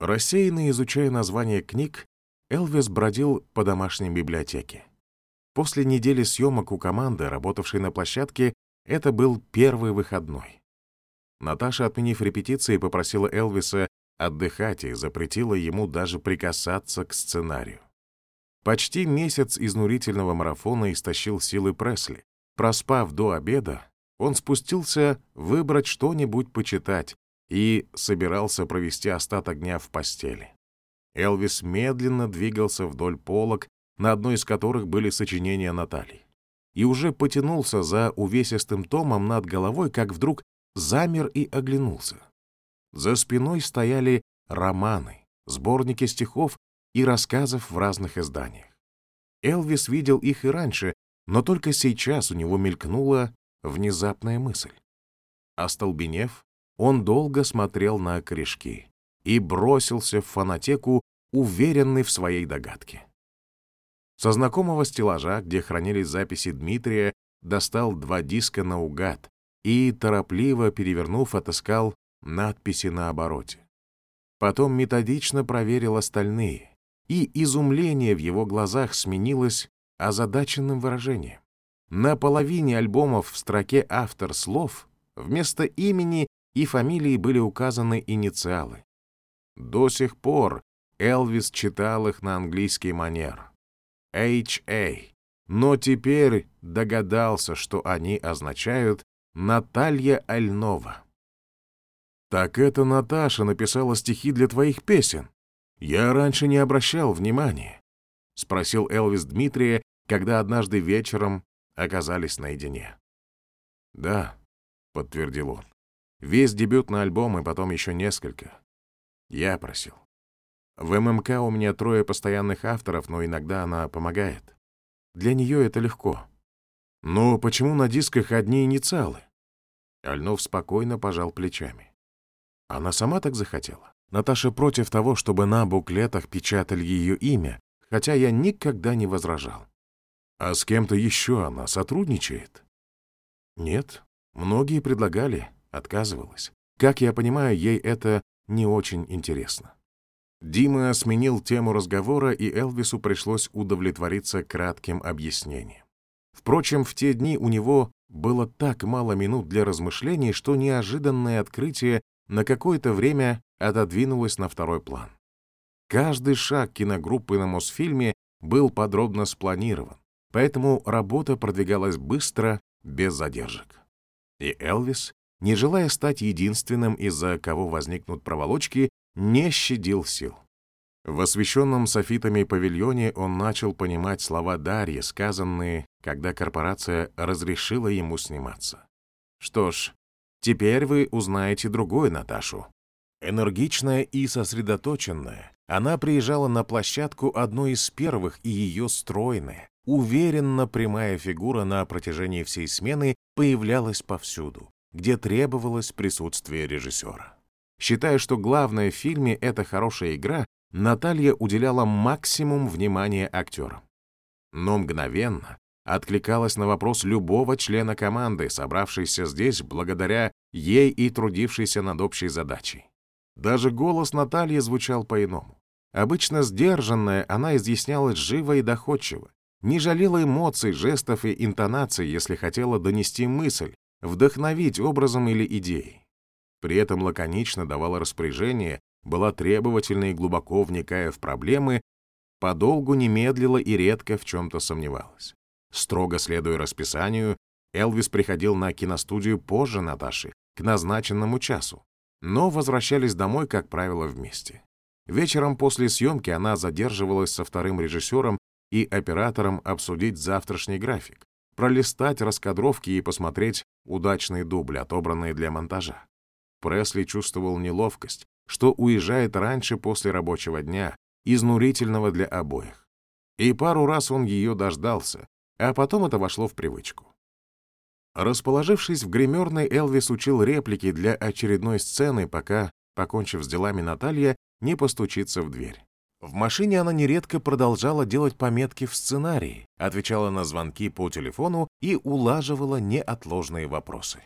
Рассеянно изучая названия книг, Элвис бродил по домашней библиотеке. После недели съемок у команды, работавшей на площадке, это был первый выходной. Наташа, отменив репетиции, попросила Элвиса отдыхать и запретила ему даже прикасаться к сценарию. Почти месяц изнурительного марафона истощил силы Пресли. Проспав до обеда, он спустился выбрать что-нибудь почитать и собирался провести остаток дня в постели. Элвис медленно двигался вдоль полок, на одной из которых были сочинения Натальи. И уже потянулся за увесистым томом над головой, как вдруг замер и оглянулся. За спиной стояли романы, сборники стихов и рассказов в разных изданиях. Элвис видел их и раньше, но только сейчас у него мелькнула внезапная мысль. Остолбенев, он долго смотрел на корешки и бросился в фонотеку, уверенный в своей догадке. Со знакомого стеллажа, где хранились записи Дмитрия, достал два диска наугад и, торопливо перевернув, отыскал надписи на обороте. Потом методично проверил остальные, и изумление в его глазах сменилось озадаченным выражением. На половине альбомов в строке «Автор слов» вместо имени и фамилии были указаны инициалы. До сих пор Элвис читал их на английский манер. H.A. Но теперь догадался, что они означают «Наталья Альнова». «Так это Наташа написала стихи для твоих песен. Я раньше не обращал внимания», — спросил Элвис Дмитрия, когда однажды вечером оказались наедине. «Да», — подтвердил он. Весь дебютный альбом и потом еще несколько. Я просил. В ММК у меня трое постоянных авторов, но иногда она помогает. Для нее это легко. Но почему на дисках одни инициалы? Альнов спокойно пожал плечами. Она сама так захотела. Наташа против того, чтобы на буклетах печатали ее имя, хотя я никогда не возражал. А с кем-то еще она сотрудничает? Нет, многие предлагали, отказывалась. Как я понимаю, ей это не очень интересно. Дима сменил тему разговора, и Элвису пришлось удовлетвориться кратким объяснением. Впрочем, в те дни у него было так мало минут для размышлений, что неожиданное открытие на какое-то время отодвинулось на второй план. Каждый шаг киногруппы на Мосфильме был подробно спланирован, поэтому работа продвигалась быстро, без задержек. И Элвис не желая стать единственным, из-за кого возникнут проволочки, не щадил сил. В освещенном софитами павильоне он начал понимать слова Дарьи, сказанные, когда корпорация разрешила ему сниматься. Что ж, теперь вы узнаете другую Наташу. Энергичная и сосредоточенная, она приезжала на площадку одной из первых, и ее стройная, уверенно прямая фигура на протяжении всей смены появлялась повсюду где требовалось присутствие режиссера. Считая, что главное в фильме — это хорошая игра, Наталья уделяла максимум внимания актерам. Но мгновенно откликалась на вопрос любого члена команды, собравшейся здесь благодаря ей и трудившейся над общей задачей. Даже голос Натальи звучал по-иному. Обычно сдержанная, она изъяснялась живо и доходчиво, не жалела эмоций, жестов и интонаций, если хотела донести мысль, вдохновить образом или идеей. При этом лаконично давала распоряжение, была требовательна и глубоко вникая в проблемы, подолгу не медлила и редко в чем-то сомневалась. Строго следуя расписанию, Элвис приходил на киностудию позже Наташи, к назначенному часу, но возвращались домой, как правило, вместе. Вечером после съемки она задерживалась со вторым режиссером и оператором обсудить завтрашний график пролистать раскадровки и посмотреть удачные дубли, отобранные для монтажа. Пресли чувствовал неловкость, что уезжает раньше после рабочего дня, изнурительного для обоих. И пару раз он ее дождался, а потом это вошло в привычку. Расположившись в гримерной, Элвис учил реплики для очередной сцены, пока, покончив с делами Наталья, не постучится в дверь. В машине она нередко продолжала делать пометки в сценарии, отвечала на звонки по телефону и улаживала неотложные вопросы.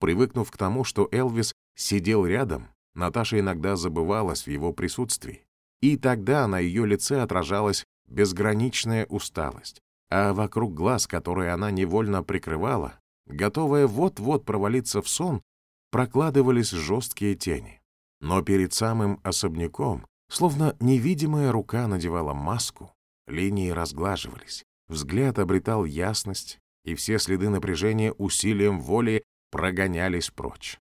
Привыкнув к тому, что Элвис сидел рядом, Наташа иногда забывалась в его присутствии. И тогда на ее лице отражалась безграничная усталость, а вокруг глаз, которые она невольно прикрывала, готовая вот-вот провалиться в сон, прокладывались жесткие тени. Но перед самым особняком, словно невидимая рука надевала маску, линии разглаживались, взгляд обретал ясность, и все следы напряжения усилием воли прогонялись прочь.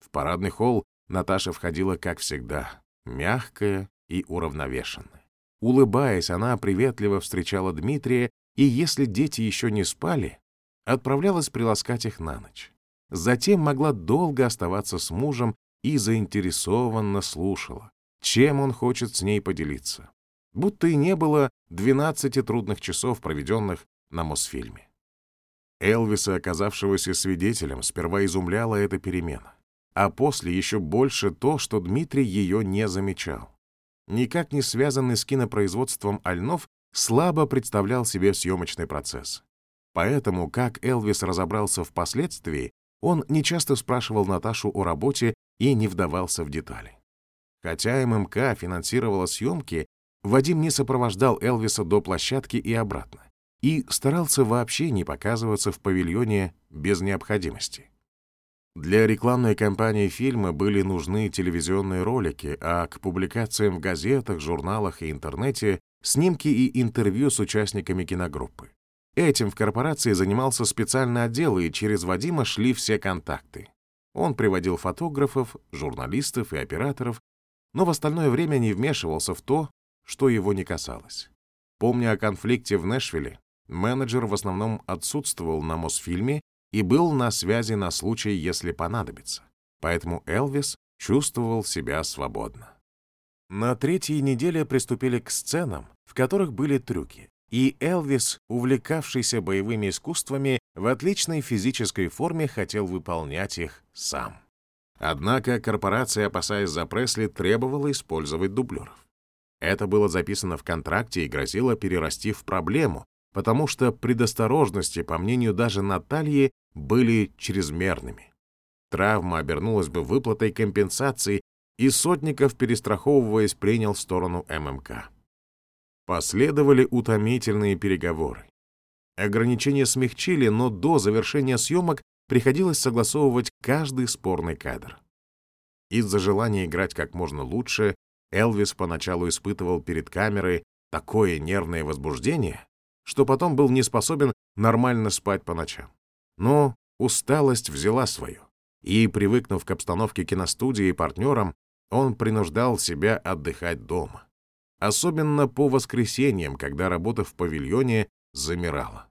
В парадный холл Наташа входила, как всегда, мягкая и уравновешенная. Улыбаясь, она приветливо встречала Дмитрия, и если дети еще не спали, отправлялась приласкать их на ночь. Затем могла долго оставаться с мужем и заинтересованно слушала, чем он хочет с ней поделиться. Будто и не было 12 трудных часов, проведенных на Мосфильме. Элвиса, оказавшегося свидетелем, сперва изумляла эта перемена, а после еще больше то, что Дмитрий ее не замечал. Никак не связанный с кинопроизводством Альнов слабо представлял себе съемочный процесс. Поэтому, как Элвис разобрался впоследствии, он нечасто спрашивал Наташу о работе и не вдавался в детали. Хотя ММК финансировала съемки, Вадим не сопровождал Элвиса до площадки и обратно и старался вообще не показываться в павильоне без необходимости. Для рекламной кампании фильма были нужны телевизионные ролики, а к публикациям в газетах, журналах и интернете снимки и интервью с участниками киногруппы. Этим в корпорации занимался специальный отдел, и через Вадима шли все контакты. Он приводил фотографов, журналистов и операторов, но в остальное время не вмешивался в то, что его не касалось. Помня о конфликте в Нэшвилле, менеджер в основном отсутствовал на Мосфильме и был на связи на случай, если понадобится. Поэтому Элвис чувствовал себя свободно. На третьей неделе приступили к сценам, в которых были трюки и Элвис, увлекавшийся боевыми искусствами, в отличной физической форме хотел выполнять их сам. Однако корпорация, опасаясь за Пресли, требовала использовать дублеров. Это было записано в контракте и грозило перерасти в проблему, потому что предосторожности, по мнению даже Натальи, были чрезмерными. Травма обернулась бы выплатой компенсации, и Сотников, перестраховываясь, принял сторону ММК. Последовали утомительные переговоры. Ограничения смягчили, но до завершения съемок приходилось согласовывать каждый спорный кадр. Из-за желания играть как можно лучше, Элвис поначалу испытывал перед камерой такое нервное возбуждение, что потом был не способен нормально спать по ночам. Но усталость взяла свое, и, привыкнув к обстановке киностудии и партнерам, он принуждал себя отдыхать дома особенно по воскресеньям, когда работа в павильоне замирала.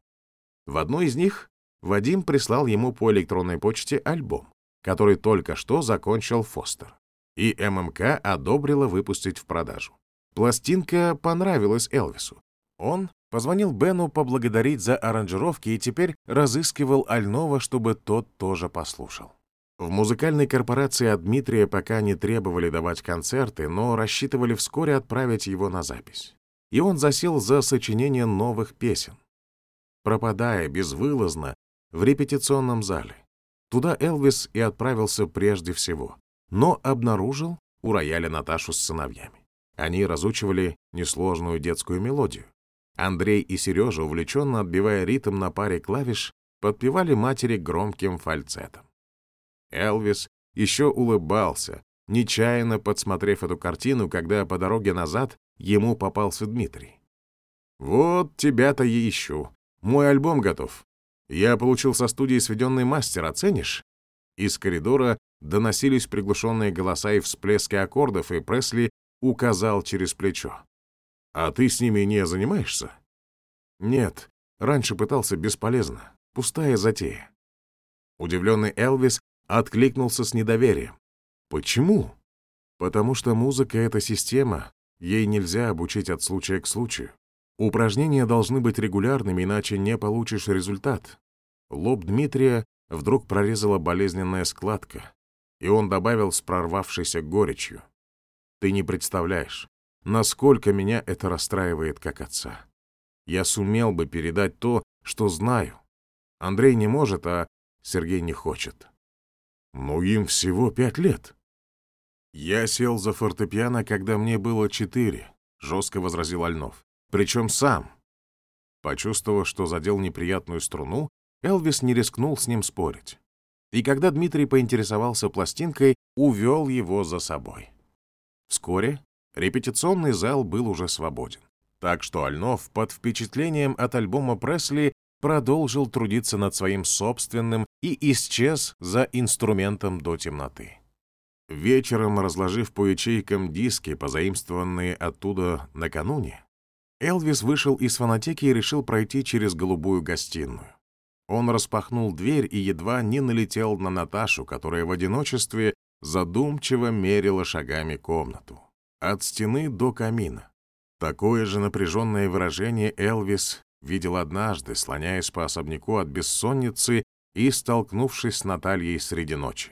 В одной из них Вадим прислал ему по электронной почте альбом, который только что закончил Фостер, и ММК одобрила выпустить в продажу. Пластинка понравилась Элвису. Он позвонил Бену поблагодарить за аранжировки и теперь разыскивал Альнова, чтобы тот тоже послушал. В музыкальной корпорации от Дмитрия пока не требовали давать концерты, но рассчитывали вскоре отправить его на запись. И он засел за сочинение новых песен. Пропадая безвылазно в репетиционном зале. Туда Элвис и отправился прежде всего, но обнаружил у рояля Наташу с сыновьями. Они разучивали несложную детскую мелодию. Андрей и Сережа, увлеченно отбивая ритм на паре клавиш, подпевали матери громким фальцетом. Элвис еще улыбался, нечаянно подсмотрев эту картину, когда по дороге назад ему попался Дмитрий. «Вот тебя-то и ищу. Мой альбом готов. Я получил со студии сведенный мастер, оценишь?» Из коридора доносились приглушенные голоса и всплески аккордов, и Пресли указал через плечо. «А ты с ними не занимаешься?» «Нет, раньше пытался бесполезно. Пустая затея». Удивленный Элвис откликнулся с недоверием. Почему? Потому что музыка — это система, ей нельзя обучить от случая к случаю. Упражнения должны быть регулярными, иначе не получишь результат. Лоб Дмитрия вдруг прорезала болезненная складка, и он добавил с прорвавшейся горечью. «Ты не представляешь, насколько меня это расстраивает как отца. Я сумел бы передать то, что знаю. Андрей не может, а Сергей не хочет. Но им всего пять лет. «Я сел за фортепиано, когда мне было четыре», — жестко возразил Альнов. «Причем сам». Почувствовав, что задел неприятную струну, Элвис не рискнул с ним спорить. И когда Дмитрий поинтересовался пластинкой, увел его за собой. Вскоре репетиционный зал был уже свободен. Так что Альнов под впечатлением от альбома Пресли продолжил трудиться над своим собственным и исчез за инструментом до темноты. Вечером, разложив по ячейкам диски, позаимствованные оттуда накануне, Элвис вышел из фонотеки и решил пройти через голубую гостиную. Он распахнул дверь и едва не налетел на Наташу, которая в одиночестве задумчиво мерила шагами комнату. От стены до камина. Такое же напряженное выражение Элвис видел однажды, слоняясь по особняку от бессонницы и столкнувшись с Натальей среди ночи.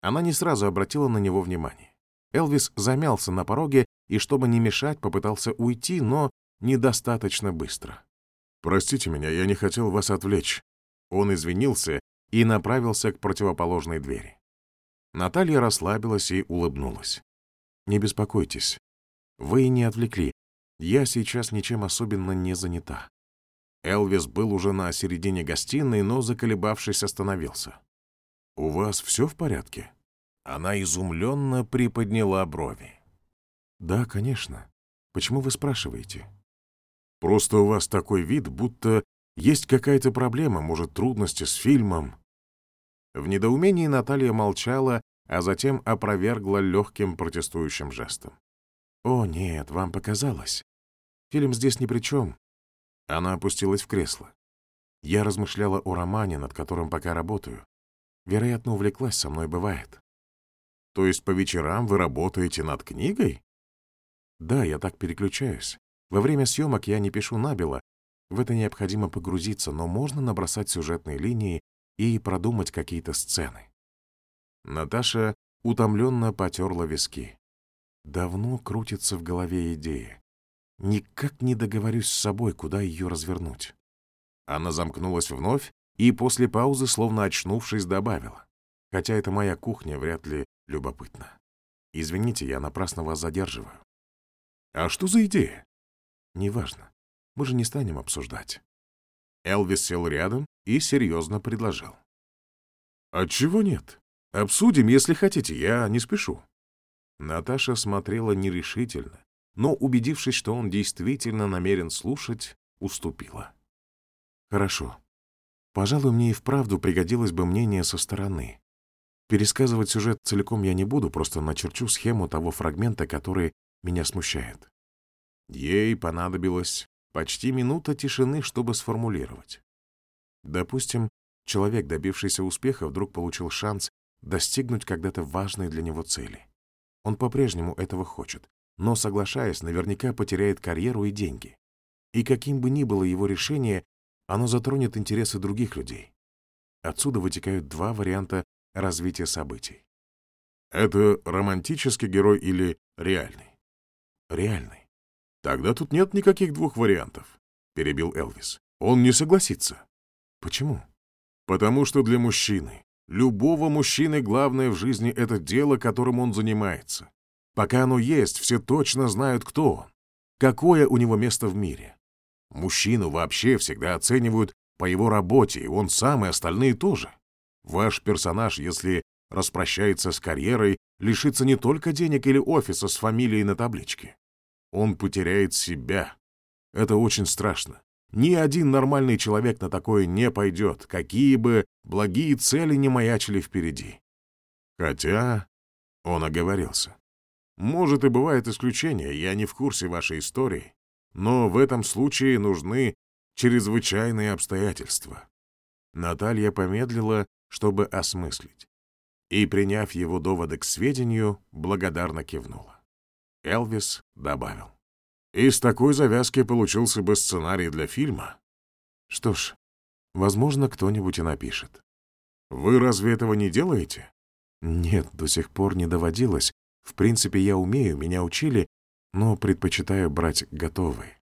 Она не сразу обратила на него внимание. Элвис замялся на пороге и, чтобы не мешать, попытался уйти, но недостаточно быстро. «Простите меня, я не хотел вас отвлечь». Он извинился и направился к противоположной двери. Наталья расслабилась и улыбнулась. «Не беспокойтесь. Вы не отвлекли. Я сейчас ничем особенно не занята». Элвис был уже на середине гостиной, но, заколебавшись, остановился. «У вас все в порядке?» Она изумленно приподняла брови. «Да, конечно. Почему вы спрашиваете?» «Просто у вас такой вид, будто есть какая-то проблема, может, трудности с фильмом». В недоумении Наталья молчала, а затем опровергла легким протестующим жестом. «О, нет, вам показалось. Фильм здесь ни при чем». Она опустилась в кресло. Я размышляла о романе, над которым пока работаю. Вероятно, увлеклась, со мной бывает. То есть по вечерам вы работаете над книгой? Да, я так переключаюсь. Во время съемок я не пишу набело. В это необходимо погрузиться, но можно набросать сюжетные линии и продумать какие-то сцены. Наташа утомленно потерла виски. Давно крутится в голове идея. Никак не договорюсь с собой, куда ее развернуть. Она замкнулась вновь и после паузы, словно очнувшись, добавила. Хотя это моя кухня, вряд ли любопытно. Извините, я напрасно вас задерживаю. А что за идея? Неважно. Мы же не станем обсуждать. Элвис сел рядом и серьезно предложил. Отчего нет? Обсудим, если хотите, я не спешу. Наташа смотрела нерешительно, но, убедившись, что он действительно намерен слушать, уступила. Хорошо. Пожалуй, мне и вправду пригодилось бы мнение со стороны. Пересказывать сюжет целиком я не буду, просто начерчу схему того фрагмента, который меня смущает. Ей понадобилось почти минута тишины, чтобы сформулировать. Допустим, человек, добившийся успеха, вдруг получил шанс достигнуть когда-то важной для него цели. Он по-прежнему этого хочет, но, соглашаясь, наверняка потеряет карьеру и деньги. И каким бы ни было его решение, оно затронет интересы других людей. Отсюда вытекают два варианта развития событий. Это романтический герой или реальный? Реальный. Тогда тут нет никаких двух вариантов, перебил Элвис. Он не согласится. Почему? Потому что для мужчины, любого мужчины главное в жизни это дело, которым он занимается. Пока оно есть, все точно знают, кто он, какое у него место в мире. Мужчину вообще всегда оценивают по его работе, и он сам, и остальные тоже. Ваш персонаж, если распрощается с карьерой, лишится не только денег или офиса с фамилией на табличке. Он потеряет себя. Это очень страшно. Ни один нормальный человек на такое не пойдет, какие бы благие цели не маячили впереди. Хотя он оговорился. Может, и бывает исключение, я не в курсе вашей истории, но в этом случае нужны чрезвычайные обстоятельства. Наталья помедлила, чтобы осмыслить, и, приняв его доводы к сведению, благодарно кивнула. Элвис добавил. Из такой завязки получился бы сценарий для фильма. Что ж, возможно, кто-нибудь и напишет. Вы разве этого не делаете? Нет, до сих пор не доводилось. В принципе, я умею, меня учили, но предпочитаю брать готовые.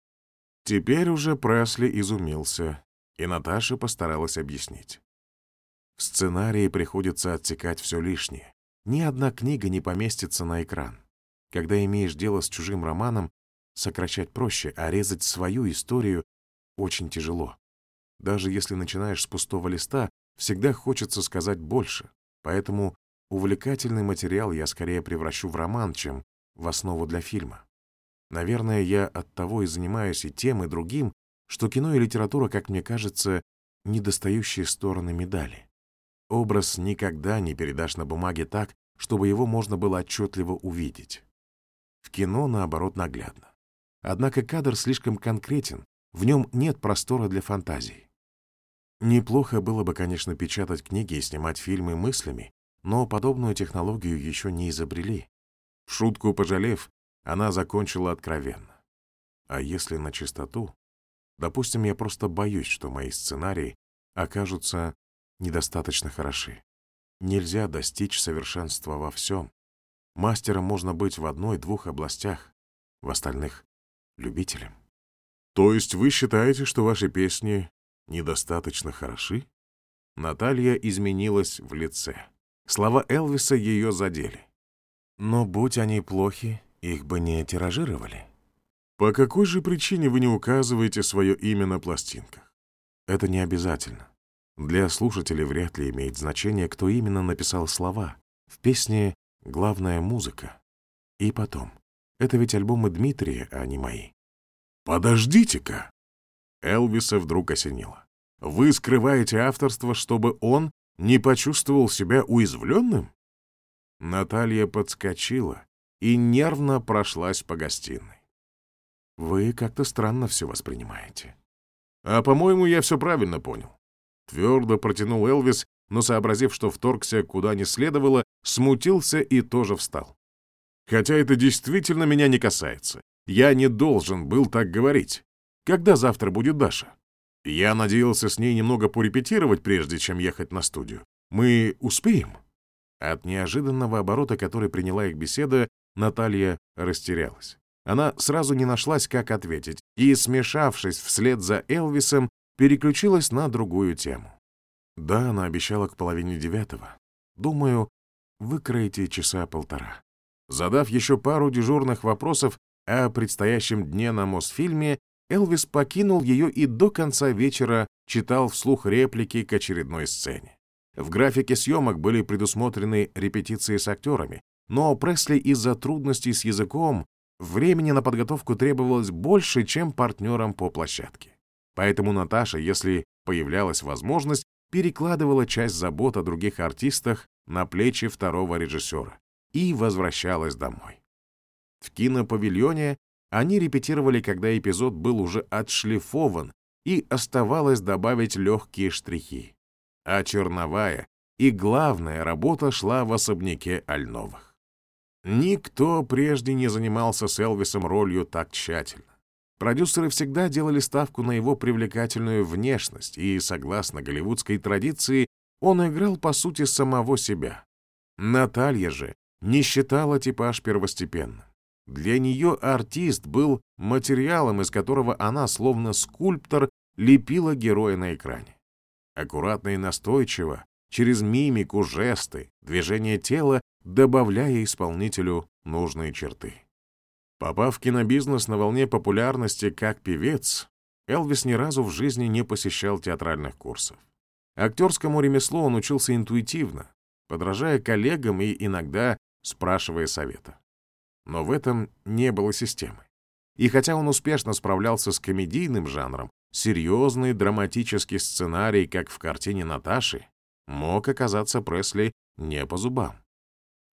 Теперь уже Пресли изумился, и Наташа постаралась объяснить. В сценарии приходится отсекать все лишнее. ни одна книга не поместится на экран. Когда имеешь дело с чужим романом, сокращать проще, а резать свою историю очень тяжело. Даже если начинаешь с пустого листа, всегда хочется сказать больше. Поэтому увлекательный материал я скорее превращу в роман, чем в основу для фильма. Наверное, я от того и занимаюсь и тем, и другим, что кино и литература, как мне кажется, недостающие стороны медали. Образ никогда не передашь на бумаге так, чтобы его можно было отчетливо увидеть. В кино, наоборот, наглядно. Однако кадр слишком конкретен, в нем нет простора для фантазий. Неплохо было бы, конечно, печатать книги и снимать фильмы мыслями, но подобную технологию еще не изобрели. Шутку пожалев, она закончила откровенно. А если на чистоту? Допустим, я просто боюсь, что мои сценарии окажутся недостаточно хороши. Нельзя достичь совершенства во всем. Мастером можно быть в одной-двух областях, в остальных — любителем. То есть вы считаете, что ваши песни недостаточно хороши? Наталья изменилась в лице. Слова Элвиса ее задели. Но будь они плохи, их бы не тиражировали. По какой же причине вы не указываете свое имя на пластинках? Это не обязательно. Для слушателей вряд ли имеет значение, кто именно написал слова. В песне главная музыка. И потом, это ведь альбомы Дмитрия, а не мои. Подождите-ка! Элвиса вдруг осенило. Вы скрываете авторство, чтобы он не почувствовал себя уязвленным? Наталья подскочила и нервно прошлась по гостиной. Вы как-то странно все воспринимаете. А, по-моему, я все правильно понял. Твердо протянул Элвис, но, сообразив, что вторгся куда не следовало, смутился и тоже встал. Хотя это действительно меня не касается. Я не должен был так говорить. Когда завтра будет Даша? Я надеялся с ней немного порепетировать, прежде чем ехать на студию. Мы успеем?» От неожиданного оборота, который приняла их беседа, Наталья растерялась. Она сразу не нашлась, как ответить, и, смешавшись вслед за Элвисом, переключилась на другую тему. Да, она обещала к половине девятого. Думаю, выкроете часа полтора. Задав еще пару дежурных вопросов о предстоящем дне на Мосфильме, Элвис покинул ее и до конца вечера читал вслух реплики к очередной сцене. В графике съемок были предусмотрены репетиции с актерами, но Пресли из-за трудностей с языком времени на подготовку требовалось больше, чем партнерам по площадке. Поэтому Наташа, если появлялась возможность, перекладывала часть забот о других артистах на плечи второго режиссера и возвращалась домой. В кинопавильоне они репетировали, когда эпизод был уже отшлифован, и оставалось добавить легкие штрихи. А черновая и главная работа шла в особняке Альновых. Никто прежде не занимался с Элвисом ролью так тщательно. Продюсеры всегда делали ставку на его привлекательную внешность, и, согласно голливудской традиции, он играл, по сути, самого себя. Наталья же не считала типаж первостепенным. Для нее артист был материалом, из которого она, словно скульптор, лепила героя на экране. Аккуратно и настойчиво, через мимику, жесты, движение тела, добавляя исполнителю нужные черты. Попав в кинобизнес на волне популярности как певец, Элвис ни разу в жизни не посещал театральных курсов. Актерскому ремеслу он учился интуитивно, подражая коллегам и иногда спрашивая совета но в этом не было системы. И хотя он успешно справлялся с комедийным жанром, серьезный драматический сценарий, как в картине Наташи, мог оказаться Пресли не по зубам.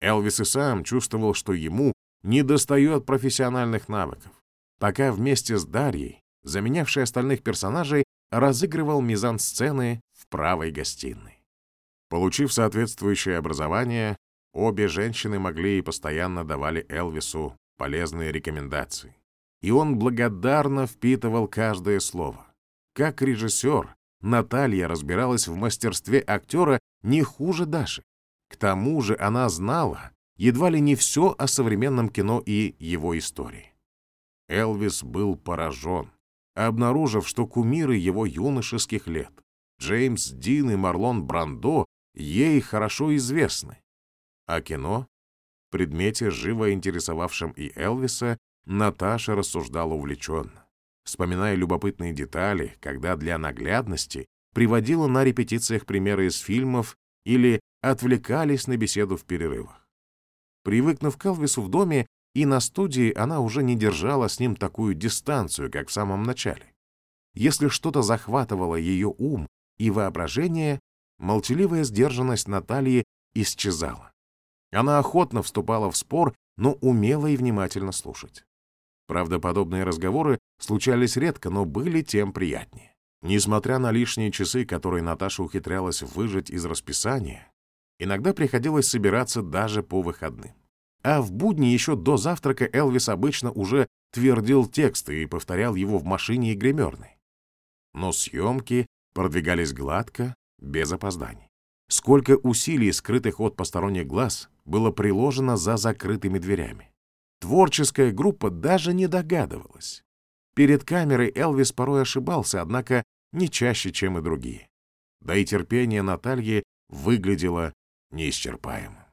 Элвис и сам чувствовал, что ему недостает профессиональных навыков, пока вместе с Дарьей, заменявшей остальных персонажей, разыгрывал мизансцены в правой гостиной. Получив соответствующее образование, Обе женщины могли и постоянно давали Элвису полезные рекомендации. И он благодарно впитывал каждое слово. Как режиссер, Наталья разбиралась в мастерстве актера не хуже Даши. К тому же она знала едва ли не все о современном кино и его истории. Элвис был поражен, обнаружив, что кумиры его юношеских лет, Джеймс Дин и Марлон Брандо, ей хорошо известны. А кино? Предмете, живо интересовавшем и Элвиса, Наташа рассуждала увлеченно, вспоминая любопытные детали, когда для наглядности приводила на репетициях примеры из фильмов или отвлекались на беседу в перерывах. Привыкнув к Элвису в доме, и на студии она уже не держала с ним такую дистанцию, как в самом начале. Если что-то захватывало ее ум и воображение, молчаливая сдержанность Натальи исчезала. Она охотно вступала в спор, но умела и внимательно слушать. Правда, подобные разговоры случались редко, но были тем приятнее. Несмотря на лишние часы, которые Наташа ухитрялась выжать из расписания, иногда приходилось собираться даже по выходным. А в будни еще до завтрака Элвис обычно уже твердил тексты и повторял его в машине и гримерной. Но съемки продвигались гладко, без опозданий. Сколько усилий, скрытых от посторонних глаз, было приложено за закрытыми дверями. Творческая группа даже не догадывалась. Перед камерой Элвис порой ошибался, однако не чаще, чем и другие. Да и терпение Натальи выглядело неисчерпаемым.